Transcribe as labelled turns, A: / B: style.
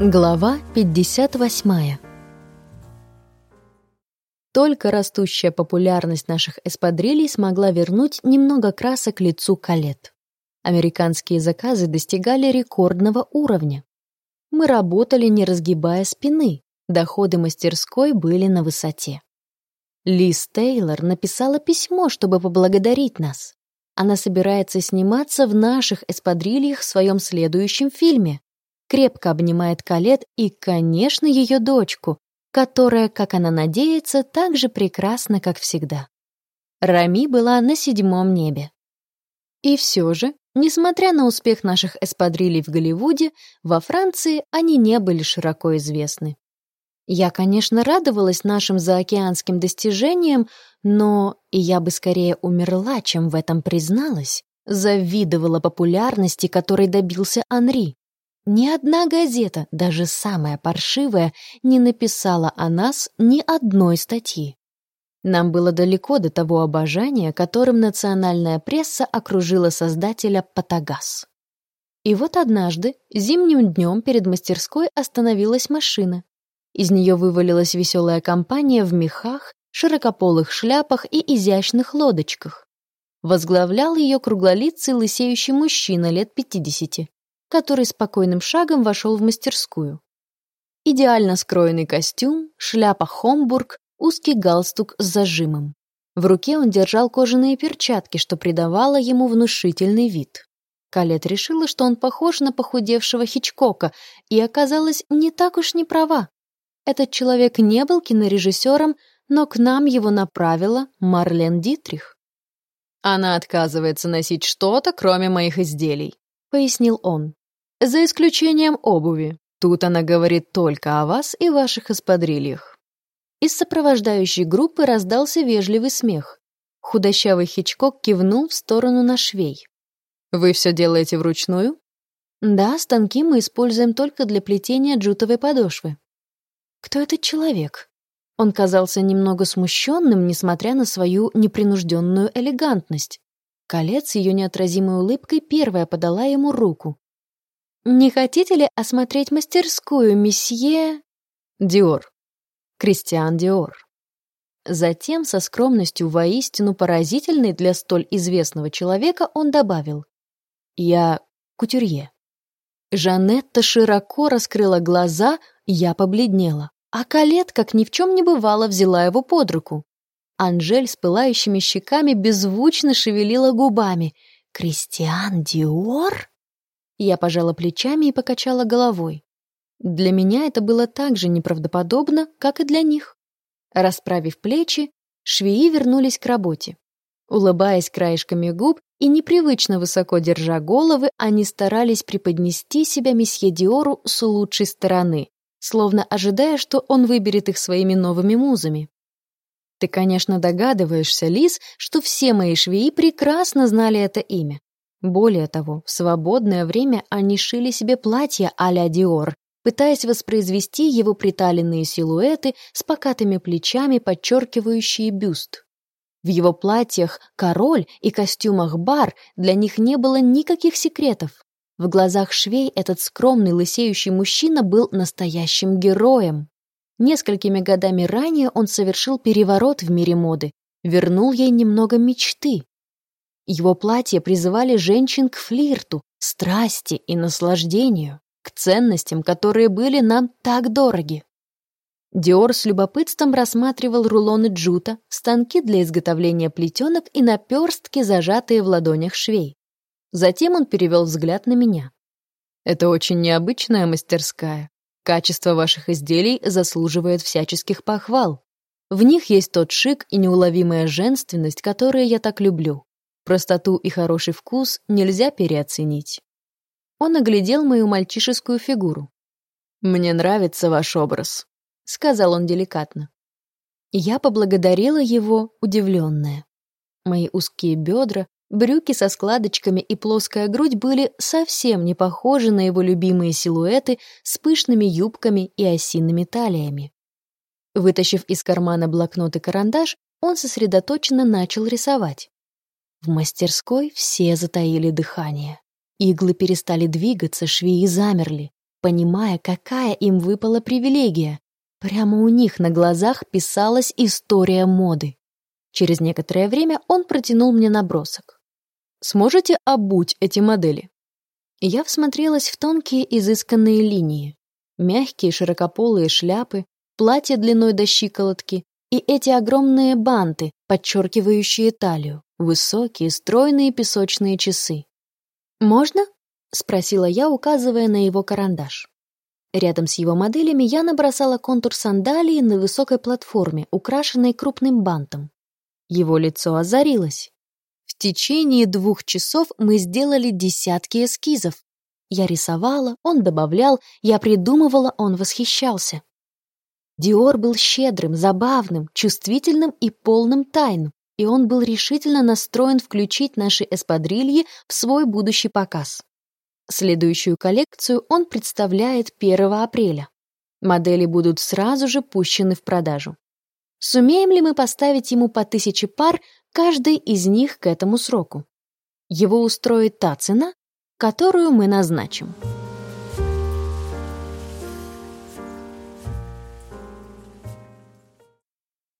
A: Глава 58 Только растущая популярность наших эспадрилей смогла вернуть немного красок лицу Калет. Американские заказы достигали рекордного уровня. Мы работали, не разгибая спины, доходы мастерской были на высоте. Лиз Тейлор написала письмо, чтобы поблагодарить нас. Она собирается сниматься в наших эспадрильях в своем следующем фильме крепко обнимает Калет и, конечно, ее дочку, которая, как она надеется, так же прекрасна, как всегда. Рами была на седьмом небе. И все же, несмотря на успех наших эспадрилей в Голливуде, во Франции они не были широко известны. Я, конечно, радовалась нашим заокеанским достижениям, но и я бы скорее умерла, чем в этом призналась, завидовала популярности, которой добился Анри. Ни одна газета, даже самая паршивая, не написала о нас ни одной статьи. Нам было далеко до того обожания, которым национальная пресса окружила создателя «Патагаз». И вот однажды, зимним днем перед мастерской остановилась машина. Из нее вывалилась веселая компания в мехах, широкополых шляпах и изящных лодочках. Возглавлял ее круглолицый лысеющий мужчина лет пятидесяти который спокойным шагом вошел в мастерскую. Идеально скроенный костюм, шляпа Хомбург, узкий галстук с зажимом. В руке он держал кожаные перчатки, что придавало ему внушительный вид. Калет решила, что он похож на похудевшего Хичкока, и оказалась не так уж не права. Этот человек не был кинорежиссером, но к нам его направила Марлен Дитрих. «Она отказывается носить что-то, кроме моих изделий», — пояснил он. За исключением обуви. Тут она говорит только о вас и ваших эспадрильях. Из сопровождающей группы раздался вежливый смех. Худощавый Хичкок кивнул в сторону на швей. «Вы все делаете вручную?» «Да, станки мы используем только для плетения джутовой подошвы». «Кто этот человек?» Он казался немного смущенным, несмотря на свою непринужденную элегантность. Колец ее неотразимой улыбкой первая подала ему руку. «Не хотите ли осмотреть мастерскую, месье...» «Диор. Кристиан Диор». Затем, со скромностью воистину поразительной для столь известного человека, он добавил. «Я кутюрье». Жанетта широко раскрыла глаза, я побледнела, а Калет, как ни в чем не бывало, взяла его под руку. Анжель с пылающими щеками беззвучно шевелила губами. «Кристиан Диор?» Я пожала плечами и покачала головой. Для меня это было так же неправдоподобно, как и для них. Расправив плечи, швеи вернулись к работе. Улыбаясь краешками губ и непривычно высоко держа головы, они старались преподнести себя месье Диору с лучшей стороны, словно ожидая, что он выберет их своими новыми музами. Ты, конечно, догадываешься, Лис, что все мои швеи прекрасно знали это имя. Более того, в свободное время они шили себе платья а-ля Диор, пытаясь воспроизвести его приталенные силуэты с покатыми плечами, подчеркивающие бюст. В его платьях «Король» и костюмах «Бар» для них не было никаких секретов. В глазах швей этот скромный лысеющий мужчина был настоящим героем. Несколькими годами ранее он совершил переворот в мире моды, вернул ей немного мечты, его платья призывали женщин к флирту, страсти и наслаждению, к ценностям, которые были нам так дороги. Диор с любопытством рассматривал рулоны джута, станки для изготовления плетенок и наперстки, зажатые в ладонях швей. Затем он перевел взгляд на меня. «Это очень необычная мастерская. Качество ваших изделий заслуживает всяческих похвал. В них есть тот шик и неуловимая женственность, которые я так люблю. Простоту и хороший вкус нельзя переоценить. Он оглядел мою мальчишескую фигуру. «Мне нравится ваш образ», — сказал он деликатно. Я поблагодарила его, удивленная. Мои узкие бедра, брюки со складочками и плоская грудь были совсем не похожи на его любимые силуэты с пышными юбками и осиными талиями. Вытащив из кармана блокнот и карандаш, он сосредоточенно начал рисовать. В мастерской все затаили дыхание. Иглы перестали двигаться, швеи замерли. понимая, какая им выпала привилегия. Прямо у них на глазах писалась история моды. Через некоторое время он протянул мне набросок. «Сможете обуть эти модели?» Я всмотрелась в тонкие изысканные линии. Мягкие широкополые шляпы, платья длиной до щиколотки и эти огромные банты, подчеркивающие талию, высокие, стройные песочные часы. «Можно?» — спросила я, указывая на его карандаш. Рядом с его моделями я набросала контур сандалии на высокой платформе, украшенной крупным бантом. Его лицо озарилось. В течение двух часов мы сделали десятки эскизов. Я рисовала, он добавлял, я придумывала, он восхищался. Диор был щедрым, забавным, чувствительным и полным тайн, и он был решительно настроен включить наши эспадрильи в свой будущий показ. Следующую коллекцию он представляет 1 апреля. Модели будут сразу же пущены в продажу. Сумеем ли мы поставить ему по тысяче пар, каждый из них к этому сроку? Его устроит та цена, которую мы назначим.